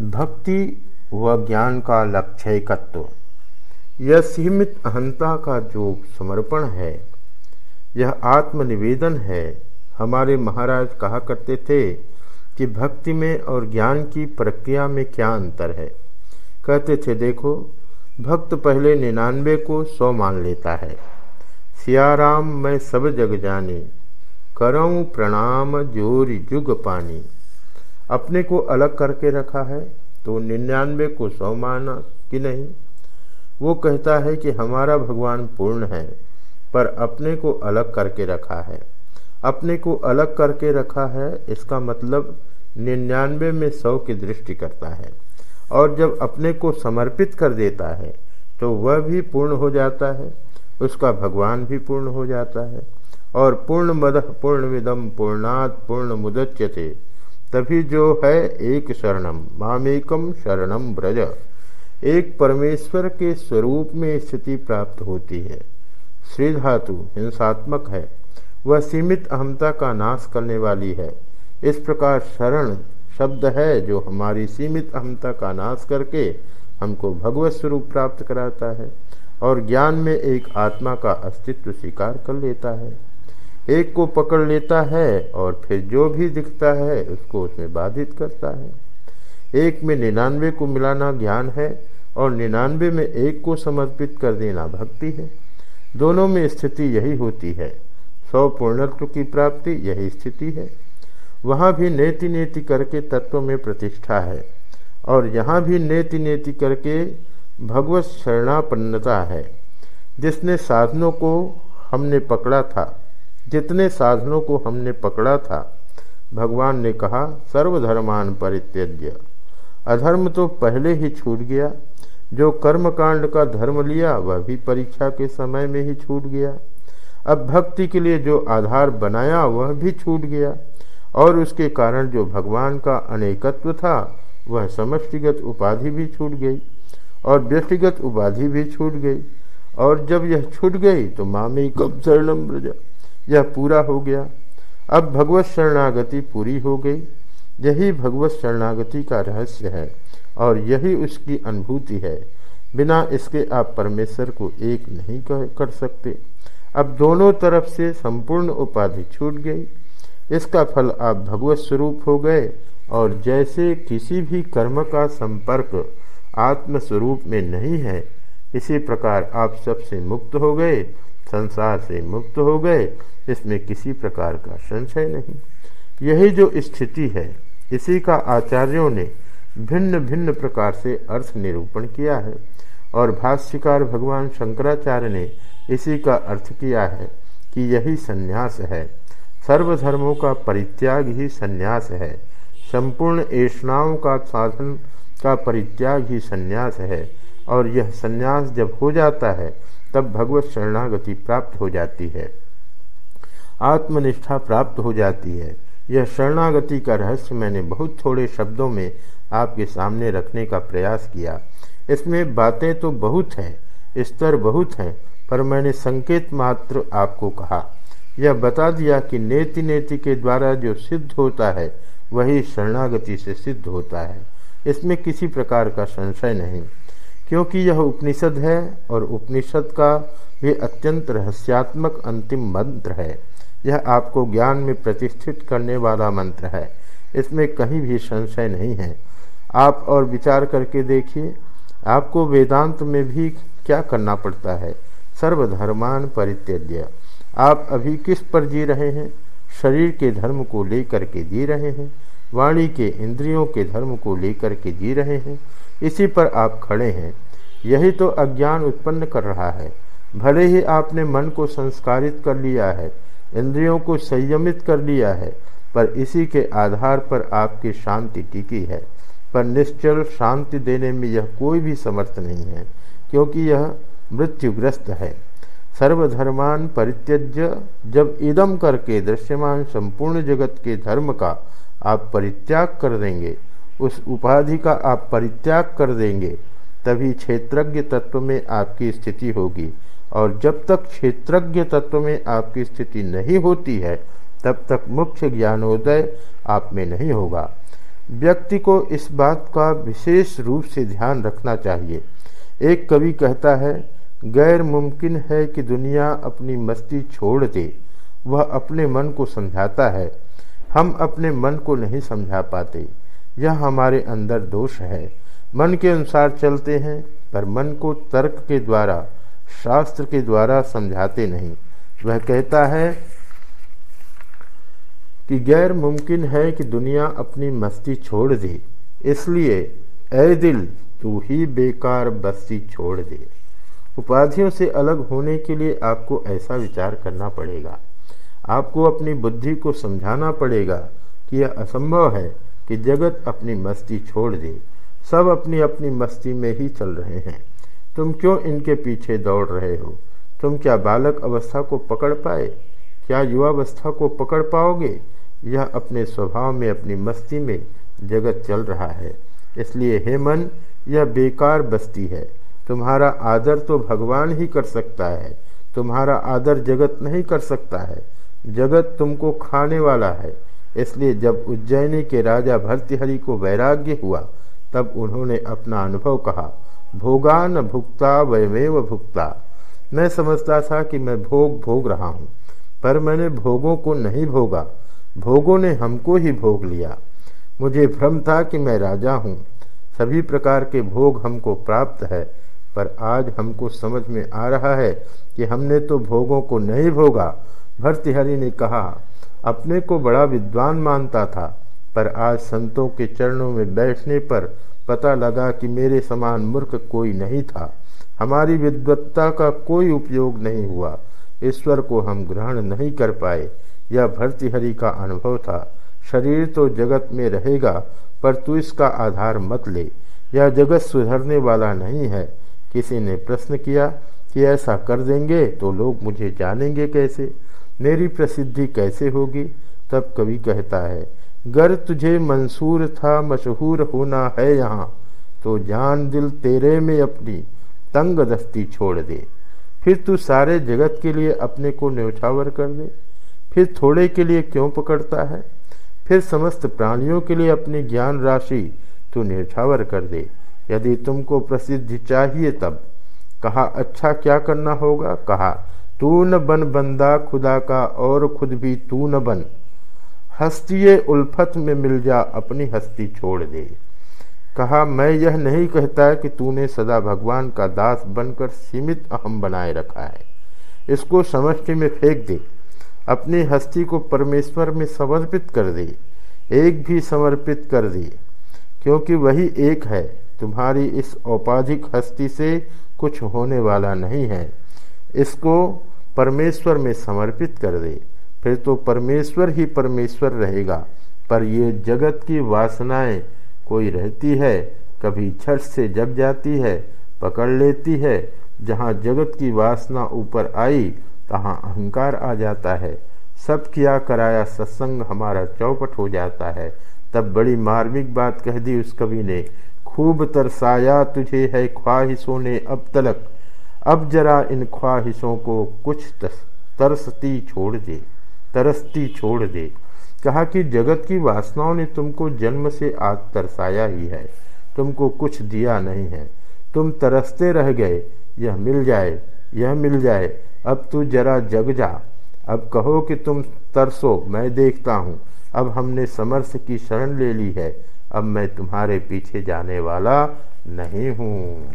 भक्ति व ज्ञान का लक्ष्यकत्व। यह सीमित अहंता का जो समर्पण है, यह आत्मनिवेदन है। हमारे महाराज कहा करते थे कि भक्ति में और ज्ञान की प्रक्रिया में क्या अंतर है। कहते थे, देखो, भक्त पहले निन्यानवे को सौ मान लेता है। सियाराम, मैं सब जग जाने, करऊँ प्रणाम ज़ोर जुग पानी। अपने को अलग करके रखा है तो निन्यानवे को सौ माना कि नहीं? वो कहता है कि हमारा भगवान पूर्ण है, पर अपने को अलग करके रखा है। अपने को अलग करके रखा है, इसका मतलब निन्यानवे में सौ की दृष्टि करता है, और जब अपने को समर्पित कर देता है तो वह भी पूर्ण हो जाता है, उसका भगवान भी पूर्ण हो जाता है, और पूर्ण मद पूर्ण विदम पूर्णात पूर्ण मुदच्यते तभी जो है एक शरणम, मामेकम शरणम ब्रज एक परमेश्वर के स्वरूप में स्थिति प्राप्त होती है। श्री धातु हिंसात्मक है। वह सीमित अहमता का नाश करने वाली है। इस प्रकार शरण शब्द है जो हमारी सीमित अहमता का नाश करके हमको भगवत स्वरूप प्राप्त कराता है और ज्ञान में एक आत्मा का अस्तित्व स्वीकार कर लेता है। एक को पकड़ लेता है और फिर जो भी दिखता है, उसको उसमें बाधित करता है। एक में निन्यानवे को मिलाना ज्ञान है और निन्यानवे में एक को समर्पित कर देना भक्ति है। दोनों में स्थिति यही होती है। सौ पूर्णत्व की प्राप्ति, यही स्थिति है। वहाँ भी नेति नेति करके तत्व में प्रतिष्ठा है और यहाँ भी नेति नेति करके भगवत शरणापन्नता है। जिसने साधनों को हमने पकड़ा था जितने साधनों को हमने पकड़ा था, भगवान ने कहा, सर्वधर्मान परित्यज्य। अधर्म तो पहले ही छूट गया। जो कर्मकांड का धर्म लिया, वह भी परीक्षा के समय में ही छूट गया। अब भक्ति के लिए जो आधार बनाया, वह भी छूट गया। और उसके कारण जो भगवान का अनेकत्व था, वह समष्टिगत उपाधि भी छूट गई और व्यक्तिगत उपाधि भी छूट गई। और जब यह छूट गई तो मामी कब शरणम ब्रजा यह पूरा हो गया। अब भगवत शरणागति पूरी हो गई। यही भगवत शरणागति का रहस्य है और यही उसकी अनुभूति है। बिना इसके आप परमेश्वर को एक नहीं कर सकते। अब दोनों तरफ़ से संपूर्ण उपाधि छूट गई। इसका फल आप भगवत स्वरूप हो गए और जैसे किसी भी कर्म का संपर्क आत्मस्वरूप में नहीं है, इसी प्रकार आप सबसे मुक्त हो गए संसार से मुक्त हो गए, इसमें किसी प्रकार का संशय नहीं। यही जो स्थिति है, इसी का आचार्यों ने भिन्न भिन्न प्रकार से अर्थ निरूपण किया है, और भाष्यकार भगवान शंकराचार्य ने इसी का अर्थ किया है कि यही संन्यास है। सर्वधर्मों का परित्याग ही संन्यास है। संपूर्ण ऐषणाओं का साधन का परित्याग ही संन्यास है, और यह संन्यास जब हो जाता है तब भगवत शरणागति प्राप्त हो जाती है। आत्मनिष्ठा प्राप्त हो जाती है। यह शरणागति का रहस्य मैंने बहुत थोड़े शब्दों में आपके सामने रखने का प्रयास किया। इसमें बातें तो बहुत हैं, स्तर बहुत हैं, पर मैंने संकेत मात्र आपको कहा। यह बता दिया कि नेति नेति के द्वारा जो सिद्ध होता है, वही शरणागति से सिद्ध होता है। इसमें किसी प्रकार का संशय नहीं। क्योंकि यह उपनिषद है और उपनिषद का भी अत्यंत रहस्यात्मक अंतिम मंत्र है। यह आपको ज्ञान में प्रतिष्ठित करने वाला मंत्र है। इसमें कहीं भी संशय नहीं है। आप और विचार करके देखिए, आपको वेदांत में भी क्या करना पड़ता है? सर्वधर्मान परित्यज्य। आप अभी किस पर जी रहे हैं? शरीर के धर्म को लेकर के जी रहे हैं? वाणी के इंद्रियों के धर्म को लेकर के जी रहे हैं? इसी पर आप खड़े हैं। यही तो अज्ञान उत्पन्न कर रहा है। भले ही आपने मन को संस्कारित कर लिया है, इंद्रियों को संयमित कर लिया है, पर इसी के आधार पर आपकी शांति टिकी है। पर निश्चल शांति देने में यह कोई भी समर्थ नहीं है, क्योंकि यह मृत्युग्रस्त है। सर्वधर्मान परित्यज्य, जब इदम करके दृश्यमान संपूर्ण जगत के धर्म का आप परित्याग कर देंगे उस उपाधि का आप परित्याग कर देंगे, तभी क्षेत्रज्ञ तत्व में आपकी स्थिति होगी। और जब तक क्षेत्रज्ञ तत्व में आपकी स्थिति नहीं होती है, तब तक मुख्य ज्ञानोदय आप में नहीं होगा। व्यक्ति को इस बात का विशेष रूप से ध्यान रखना चाहिए। एक कवि कहता है, गैर मुमकिन है कि दुनिया अपनी मस्ती छोड़ दे। वह अपने मन को समझाता है। हम अपने मन को नहीं समझा पाते। यह हमारे अंदर दोष है। मन के अनुसार चलते हैं, पर मन को तर्क के द्वारा, शास्त्र के द्वारा समझाते नहीं। वह कहता है कि गैर मुमकिन है कि दुनिया अपनी मस्ती छोड़ दे। इसलिए ए दिल, तू ही बेकार बस्ती छोड़ दे। उपाधियों से अलग होने के लिए आपको ऐसा विचार करना पड़ेगा। आपको अपनी बुद्धि को समझाना पड़ेगा कि यह असंभव है कि जगत अपनी मस्ती छोड़ दे। सब अपनी अपनी मस्ती में ही चल रहे हैं। तुम क्यों इनके पीछे दौड़ रहे हो? तुम क्या बालक अवस्था को पकड़ पाए? क्या युवावस्था को पकड़ पाओगे? यह अपने स्वभाव में, अपनी मस्ती में जगत चल रहा है। इसलिए हे मन, यह बेकार बस्ती है। तुम्हारा आदर तो भगवान ही कर सकता है। तुम्हारा आदर जगत नहीं कर सकता है। जगत तुमको खाने वाला है। इसलिए जब उज्जैनी के राजा भर्तहरि को वैराग्य हुआ, तब उन्होंने अपना अनुभव कहा भोगा न भुगता वयमेव भुगता मैं समझता था कि मैं भोग भोग रहा हूँ, पर मैंने भोगों को नहीं भोगा। भोगों ने हमको ही भोग लिया। मुझे भ्रम था कि मैं राजा हूँ। सभी प्रकार के भोग हमको प्राप्त है, पर आज हमको समझ में आ रहा है कि हमने तो भोगों को नहीं भोगा। भर्तृहरि ने कहा अपने को बड़ा विद्वान मानता था, पर आज संतों के चरणों में बैठने पर पता लगा कि मेरे समान मूर्ख कोई नहीं था। हमारी विद्वत्ता का कोई उपयोग नहीं हुआ। ईश्वर को हम ग्रहण नहीं कर पाए। यह भर्तृहरि का अनुभव था। शरीर तो जगत में रहेगा, पर तू इसका आधार मत ले। यह जगत सुधरने वाला नहीं है। किसी ने प्रश्न किया कि ऐसा कर देंगे तो लोग मुझे जानेंगे कैसे? मेरी प्रसिद्धि कैसे होगी? तब कवि कहता है, गर तुझे मंसूर था, मशहूर होना है यहाँ। तो जान दिल तेरे में अपनी, तंग दस्ती छोड़ दे। फिर तू सारे जगत के लिए अपने को न्यौछावर कर दे। फिर थोड़े के लिए क्यों पकड़ता है? फिर समस्त प्राणियों के लिए अपनी ज्ञान राशि तू न्यौछावर कर दे। यदि तुमको प्रसिद्धि चाहिए तब। कहा अच्छा क्या करना होगा? कहा तू न बन बंदा खुदा का और खुद भी तू न बन। हस्ती उल्फत में मिल जा अपनी हस्ती छोड़ दे। कहा, मैं यह नहीं कहता कि तूने सदा भगवान का दास बनकर सीमित अहम बनाए रखा है। इसको समष्टि में फेंक दे। अपनी हस्ती को परमेश्वर में समर्पित कर दे। एक भी समर्पित कर दे। क्योंकि वही एक है, तुम्हारी इस औपाधिक हस्ती से कुछ होने वाला नहीं है। इसको परमेश्वर में समर्पित कर दे। फिर तो परमेश्वर ही परमेश्वर रहेगा, पर ये जगत की वासनाएँ कोई रहती है, कभी छठ से जग जाती है, पकड़ लेती है। जहाँ जगत की वासना ऊपर आई, तहाँ अहंकार आ जाता है। सब किया कराया सत्संग हमारा चौपट हो जाता है। तब बड़ी मार्मिक बात कह दी उस कवि ने, खूब तरसाया तुझे है, ख्वाहिशों ने अब तलक। अब जरा इन ख्वाहिशों को कुछ तरसती छोड़ दे, तरसती छोड़ दे। कहा कि जगत की वासनाओं ने तुमको जन्म से आज तरसाया ही है, तुमको कुछ दिया नहीं है। तुम तरसते रह गए, यह मिल जाए, यह मिल जाए, अब तू जरा जग जा। अब कहो कि तुम तरसो, मैं देखता हूँ। अब हमने समर्थ की शरण ले ली है, अब मैं तुम्हारे पीछे जाने वाला नहीं हूँ।